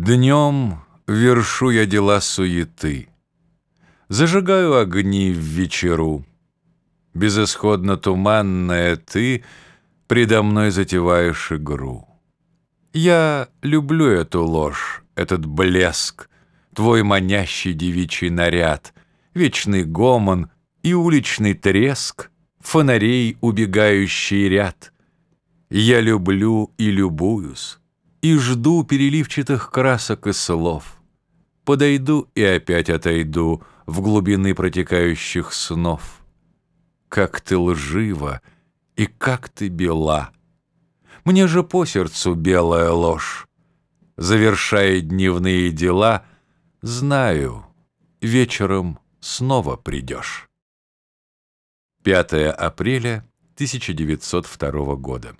Днем вершу я дела суеты, Зажигаю огни в вечеру. Безысходно туманная ты Предо мной затеваешь игру. Я люблю эту ложь, этот блеск, Твой манящий девичий наряд, Вечный гомон и уличный треск, Фонарей убегающий ряд. Я люблю и любуюсь, и жду переливчатых красок и слов. Подойду и опять отойду в глубины протекающих снов. Как ты лжива и как ты бела! Мне же по сердцу белая ложь. Завершая дневные дела, знаю, вечером снова придешь. 5 апреля 1902 года.